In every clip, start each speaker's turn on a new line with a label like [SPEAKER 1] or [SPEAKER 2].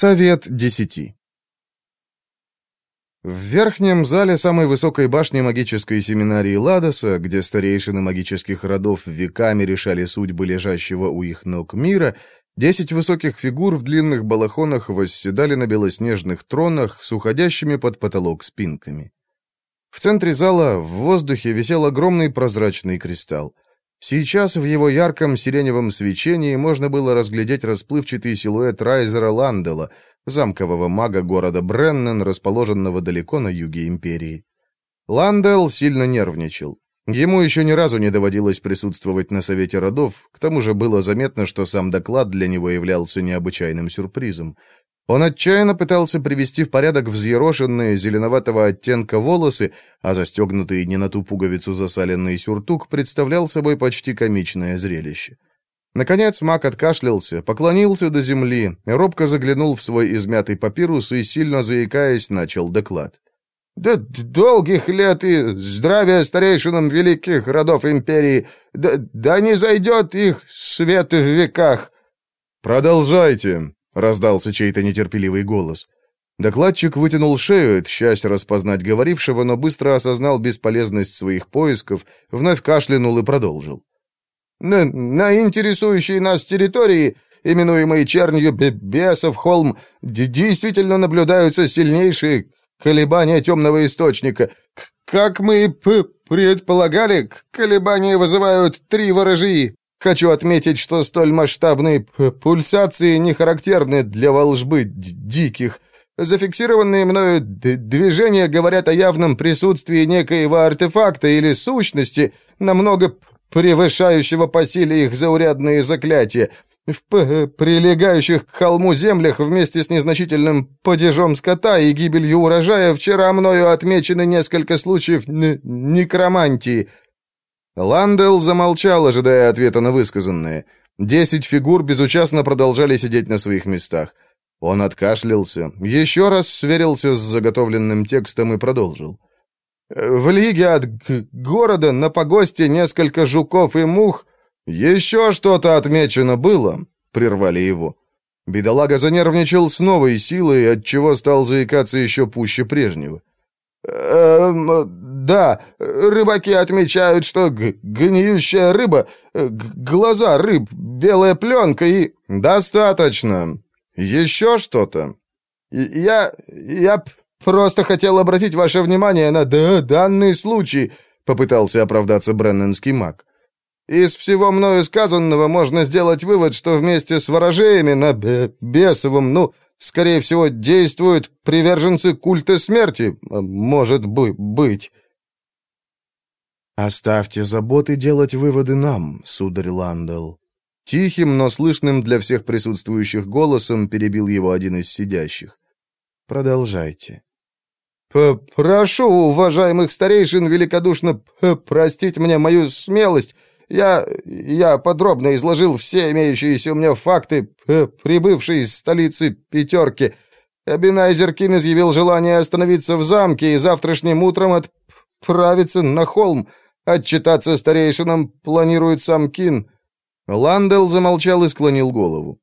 [SPEAKER 1] Совет десяти. В верхнем зале самой высокой башни магической семинарии Ладоса, где старейшины магических родов веками решали судьбы лежащего у их ног мира, десять высоких фигур в длинных балахонах восседали на белоснежных тронах с уходящими под потолок спинками. В центре зала в воздухе висел огромный прозрачный кристалл. Сейчас в его ярком сиреневом свечении можно было разглядеть расплывчатый силуэт Райзера Ландела, замкового мага города Бреннен, расположенного далеко на юге империи. Ландел сильно нервничал. Ему еще ни разу не доводилось присутствовать на Совете родов, к тому же было заметно, что сам доклад для него являлся необычайным сюрпризом. Он отчаянно пытался привести в порядок взъерошенные зеленоватого оттенка волосы, а застегнутый не на ту пуговицу засаленный сюртук представлял собой почти комичное зрелище. Наконец маг откашлялся, поклонился до земли, робко заглянул в свой измятый папирус и, сильно заикаясь, начал доклад. «Да долгих лет и здравия старейшинам великих родов империи! Да, да не зайдет их свет в веках!»
[SPEAKER 2] «Продолжайте!» Раздался чей-то нетерпеливый голос. Докладчик вытянул шею, счастье распознать говорившего, но быстро осознал бесполезность своих поисков, вновь кашлянул и продолжил.
[SPEAKER 1] «На, на интересующей нас территории, именуемой чернью бесов холм, действительно наблюдаются сильнейшие колебания темного источника. Как мы и предполагали, колебания вызывают три ворожии. Хочу отметить, что столь масштабные пульсации не характерны для волжбы диких. Зафиксированные мною движения говорят о явном присутствии некоего артефакта или сущности, намного превышающего по силе их заурядные заклятия. В прилегающих к холму землях вместе с незначительным падежом скота и гибелью урожая вчера мною отмечены несколько случаев некромантии —
[SPEAKER 2] Ландел замолчал, ожидая ответа на высказанное. Десять фигур безучастно продолжали сидеть на своих местах. Он откашлялся, еще раз сверился с заготовленным текстом и продолжил.
[SPEAKER 1] «В лиге от города на погосте несколько жуков и мух.
[SPEAKER 2] Еще что-то отмечено было», — прервали его. Бедолага занервничал с новой силой, отчего стал заикаться еще пуще прежнего.
[SPEAKER 1] «Эм, да, рыбаки отмечают, что гниющая рыба, глаза рыб, белая пленка и...»
[SPEAKER 2] «Достаточно. Еще что-то?»
[SPEAKER 1] «Я... я просто хотел обратить ваше внимание на данный случай», попытался оправдаться бренненский маг. «Из всего мною сказанного можно сделать вывод, что вместе с ворожеями на бесовом, ну, Скорее всего, действуют приверженцы культа смерти. Может бы быть.
[SPEAKER 3] «Оставьте заботы делать выводы нам, сударь Ландел».
[SPEAKER 2] Тихим, но слышным для всех присутствующих голосом перебил его один из сидящих.
[SPEAKER 3] «Продолжайте».
[SPEAKER 1] «Прошу, уважаемых старейшин, великодушно простить мне мою смелость. Я... я подробно изложил все имеющиеся у меня факты, прибывшие из столицы Пятерки. Абинайзер Кин изъявил желание остановиться в замке и завтрашним утром отправиться на холм. Отчитаться старейшинам планирует сам Кин».
[SPEAKER 2] Ландел замолчал и склонил голову.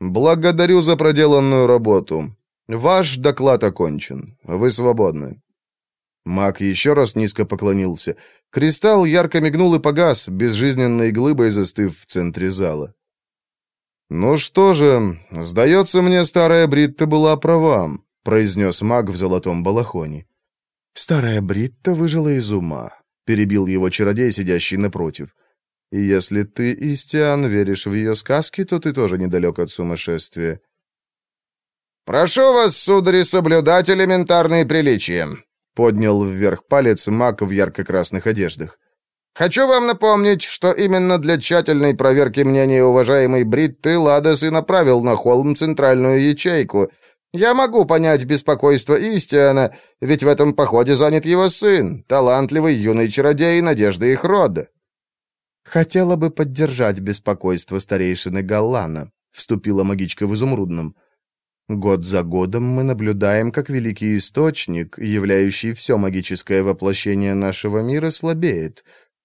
[SPEAKER 2] «Благодарю за проделанную работу. Ваш доклад окончен. Вы свободны». Маг еще раз низко поклонился. Кристалл ярко мигнул и погас, безжизненной глыбой застыв в центре зала. «Ну что же, сдается мне, старая Бритта была права», — произнес маг в золотом балахоне.
[SPEAKER 3] «Старая Бритта выжила из ума», — перебил его чародей, сидящий напротив.
[SPEAKER 2] «И если ты, Истиан, веришь в ее сказки, то ты тоже недалек от сумасшествия».
[SPEAKER 4] «Прошу вас, судари, соблюдать элементарные приличия»,
[SPEAKER 2] Поднял вверх палец маг в ярко-красных одеждах.
[SPEAKER 4] «Хочу вам напомнить, что именно для тщательной проверки мнения уважаемой Бритты Ладос и направил на холм центральную ячейку. Я могу понять беспокойство Истиана, ведь в этом походе занят его сын, талантливый юный чародей надежды их рода».
[SPEAKER 3] «Хотела бы поддержать беспокойство старейшины Галлана», — вступила магичка в изумрудном. Год за годом мы наблюдаем, как великий источник, являющий все магическое воплощение нашего мира, слабеет.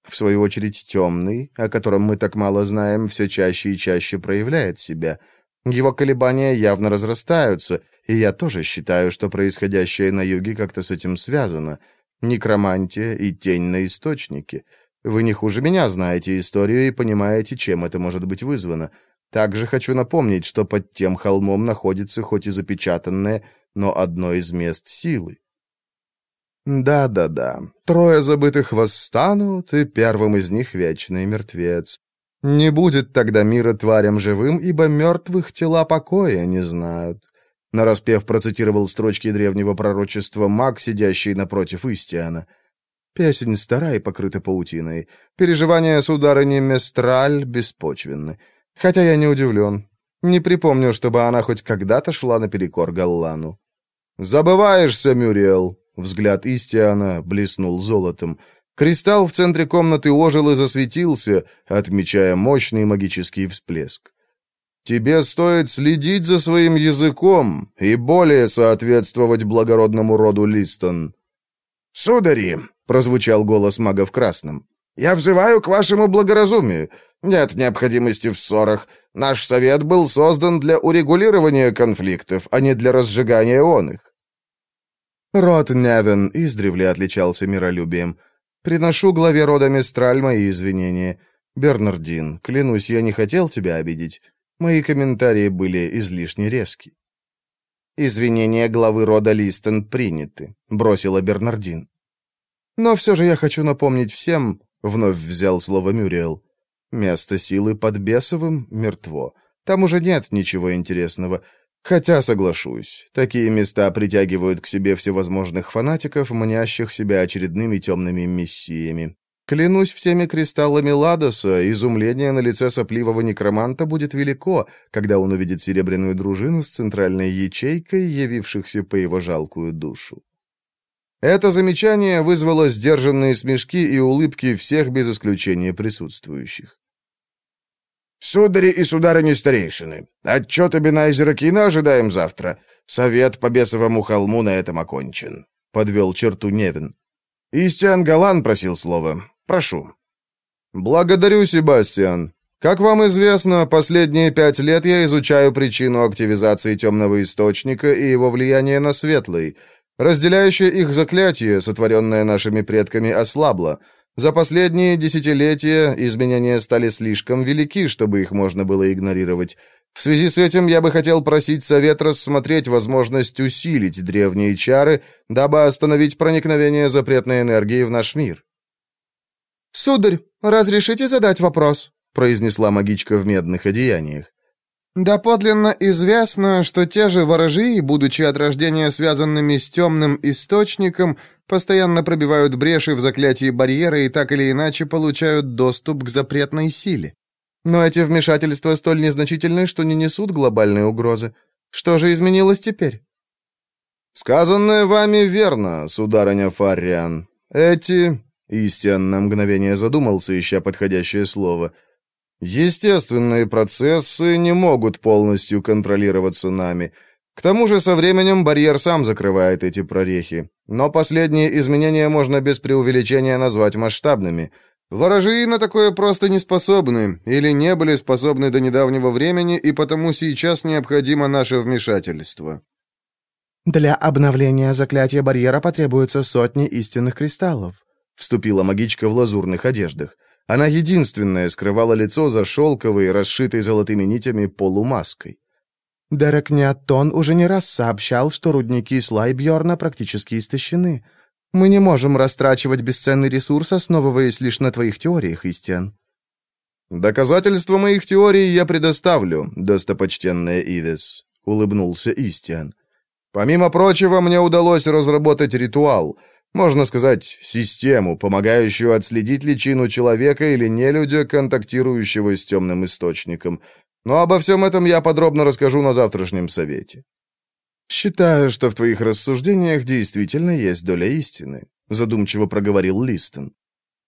[SPEAKER 3] В свою очередь темный, о котором мы так мало знаем, все чаще и чаще проявляет себя. Его колебания явно разрастаются, и я тоже считаю, что происходящее на юге как-то с этим связано. Некромантия и тень на источнике. Вы не хуже меня знаете историю и понимаете, чем это может быть вызвано. Также хочу напомнить, что под тем холмом находится хоть и запечатанное, но одно из мест силы. Да-да-да, трое забытых восстанут, и первым из них вечный мертвец. Не будет тогда мира тварям живым, ибо мертвых тела покоя не знают. Нараспев процитировал строчки древнего пророчества маг, сидящий напротив Истиана. Песень старая и покрыта паутиной. Переживания сударыни Местраль беспочвенны. Хотя я не удивлен. Не припомню, чтобы она хоть когда-то шла наперекор Галлану. «Забываешься, Мюриэл!» Взгляд Истиана блеснул золотом. Кристалл в центре комнаты ожил и засветился, отмечая мощный магический всплеск. «Тебе стоит следить за своим языком и более соответствовать благородному роду Листон».
[SPEAKER 4] «Судари!» — прозвучал голос мага в красном. «Я взываю к вашему благоразумию. Нет необходимости в ссорах. Наш совет был создан для урегулирования конфликтов, а не для разжигания он их.
[SPEAKER 3] Род Невен издревле отличался миролюбием. Приношу главе рода Мистраль мои извинения. Бернардин, клянусь, я не хотел тебя обидеть. Мои комментарии были излишне резки. Извинения главы рода Листон приняты, бросила Бернардин. Но все же я хочу напомнить всем, вновь взял слово Мюриэл. Место силы под Бесовым мертво. Там уже нет ничего интересного. Хотя, соглашусь, такие места притягивают к себе всевозможных фанатиков, мнящих себя очередными темными мессиями. Клянусь всеми кристаллами Ладоса, изумление на лице сопливого некроманта будет велико, когда он увидит серебряную дружину с центральной ячейкой, явившихся по его жалкую душу. Это замечание вызвало сдержанные смешки и улыбки всех без исключения присутствующих.
[SPEAKER 4] «Судари и сударыни старейшины, отчет Эбенайзера Кина ожидаем завтра. Совет по бесовому холму на этом окончен», — подвел черту Невин. «Истиан Галан просил слова. Прошу».
[SPEAKER 2] «Благодарю, Себастьян. Как вам известно, последние пять лет я изучаю причину активизации темного источника и его влияния на светлый. Разделяющее их заклятие, сотворенное нашими предками, ослабло». За последние десятилетия изменения стали слишком велики, чтобы их можно было игнорировать. В связи с этим я бы хотел просить Совет рассмотреть возможность усилить древние чары, дабы остановить проникновение запретной энергии в наш мир.
[SPEAKER 3] «Сударь, разрешите задать вопрос?» произнесла магичка в медных одеяниях. Да подлинно известно, что те же ворожии, будучи от рождения связанными с темным источником, постоянно пробивают бреши в заклятии барьера и так или иначе получают доступ к запретной силе. Но эти вмешательства столь незначительны, что не несут глобальной угрозы. Что же изменилось теперь?
[SPEAKER 2] «Сказанное вами верно, сударыня Фарриан. Эти...» Истиан на мгновение задумался, ища подходящее слово — Естественные процессы не могут полностью контролироваться нами. К тому же со временем барьер сам закрывает эти прорехи. Но последние изменения можно без преувеличения назвать масштабными. Ворожии на такое просто не способны, или не были способны до недавнего времени, и потому сейчас необходимо наше вмешательство.
[SPEAKER 3] «Для обновления заклятия барьера потребуется сотни истинных кристаллов», вступила магичка в лазурных одеждах. Она единственная скрывала лицо за шелковой, расшитой золотыми нитями полумаской. Дерек Неаттон уже не раз сообщал, что рудники Слайбьорна практически истощены. Мы не можем растрачивать бесценный ресурс, основываясь лишь на твоих теориях, Истиан.
[SPEAKER 2] «Доказательства моих теорий я предоставлю, достопочтенная Ивис», — улыбнулся Истиан. «Помимо прочего, мне удалось разработать ритуал — можно сказать, систему, помогающую отследить личину человека или нелюдя, контактирующего с темным источником. Но обо всем этом я подробно расскажу на завтрашнем совете.
[SPEAKER 3] «Считаю, что в твоих рассуждениях действительно есть доля истины», — задумчиво проговорил Листон.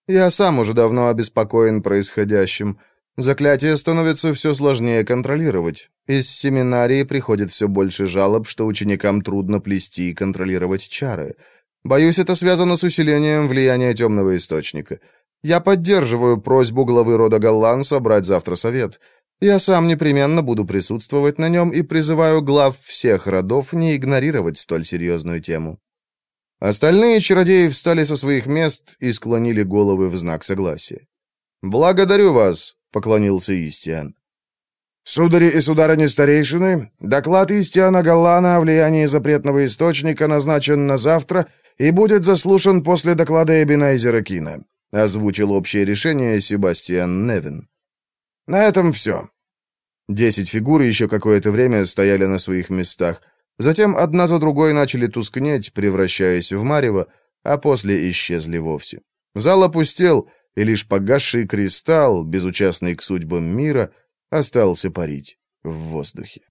[SPEAKER 3] «Я сам уже давно обеспокоен происходящим. Заклятие становится все сложнее контролировать. Из семинарии приходит все больше жалоб, что ученикам трудно плести и контролировать чары». Боюсь, это связано с усилением влияния темного источника. Я поддерживаю просьбу главы рода Галлан собрать завтра совет. Я сам непременно буду присутствовать на нем и призываю глав всех родов не игнорировать столь серьезную тему».
[SPEAKER 2] Остальные чародеи встали со своих мест и склонили головы в знак согласия. «Благодарю вас», — поклонился Истиан. «Судари и сударыни-старейшины, доклад Истиана Галлана о влиянии запретного источника назначен на завтра и будет заслушан после доклада Эбинайзера Кина», — озвучил общее решение Себастьян Невин. «На этом все».
[SPEAKER 3] Десять фигур еще какое-то время стояли на своих местах, Затем одна за другой начали тускнеть, превращаясь в марево, а после исчезли вовсе. Зал опустел, и лишь погасший кристалл, безучастный к судьбам мира, остался парить в воздухе.